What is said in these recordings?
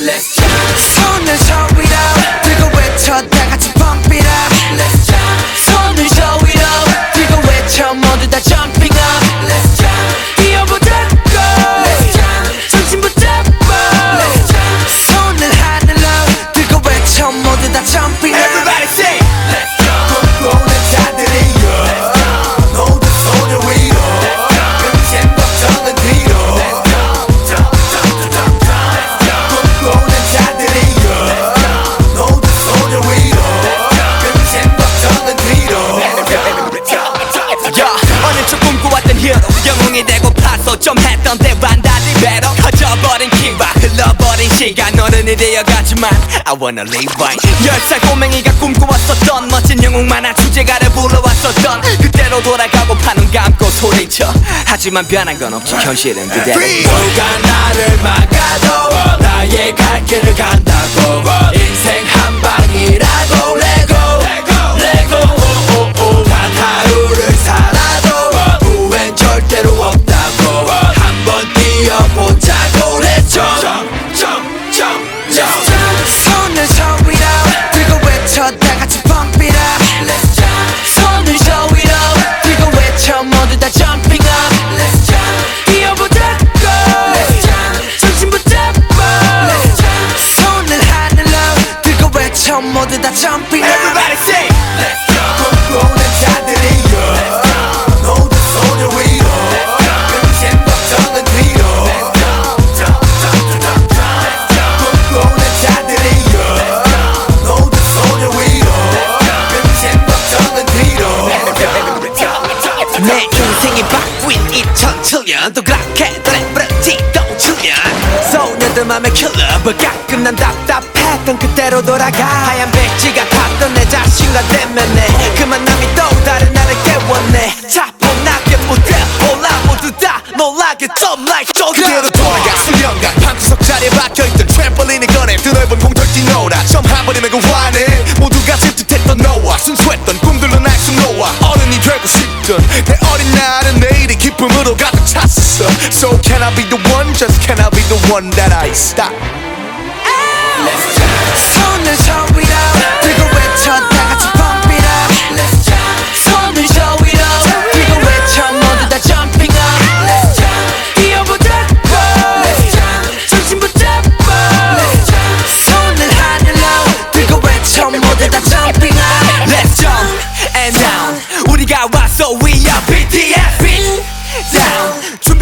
Let's jump 손을 저 위로 했던 때와 달리 배로 커져버린 키와 흘러버린 시간. 어른이 되어가지만 I wanna live right. 열살 꼬맹이가 꿈꿔왔었던 멋진 영웅 만화 주제가를 불러왔었던 그때로 돌아가고 파는 감고 소리쳐. 하지만 변한 건 없지. 현실은 그대로. 누가 나를 막아도 나의 갈 길을 간다고. 인생 한 방이라고 jumping Everybody say Let's jump 꿈꾸는 자들이여 모두 손을 위로. 금신 걱정은 뒤로. 꿈꾸는 자들이여 모두 손을 위로. 금신 걱정은 뒤로. 내 인생이 바뀐 2007년 또 그렇게 노래부르지 또 7년 소년들 맘에 킬러버 가끔 난 답답했던 그때로 돌아가. 하얀 백 like 그대로 조금 돌아가 수련간 방구석 자리에 박혀있던 트램펄린을 꺼내 드넓은 공털 뛰놀아 처음 한 번이면 그 화내 모두가 질투했던 너와 순수했던 꿈들로 날숨 놓아 어른이 되고 싶던 내 어린 날은 내일이 기쁨으로 가득 찼어. So can I be the one? Just can I be the one that I stop? 손을 저위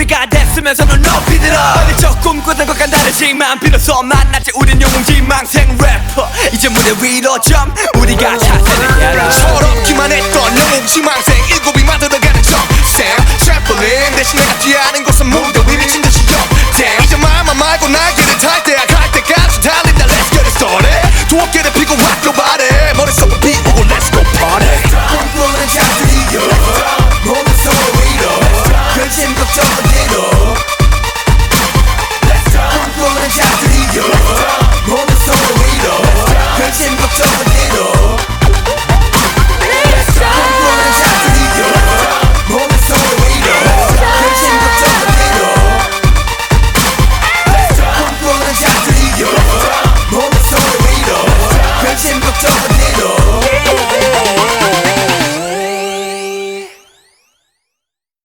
down 준비가 됐으면 손을 높이 들어. 어디저 꿈꾸던 것과 다르지만 비로소. 만났지 우린 영웅 지망생 래퍼. 이제 무대 위로 jump. 우리가 찾는 야라. 철없기만 했던 영웅 지망생. 일곱이 만들어가는 점쌤 트램펄린 대신 내가 뛰어하는 곳은 무대 위 미친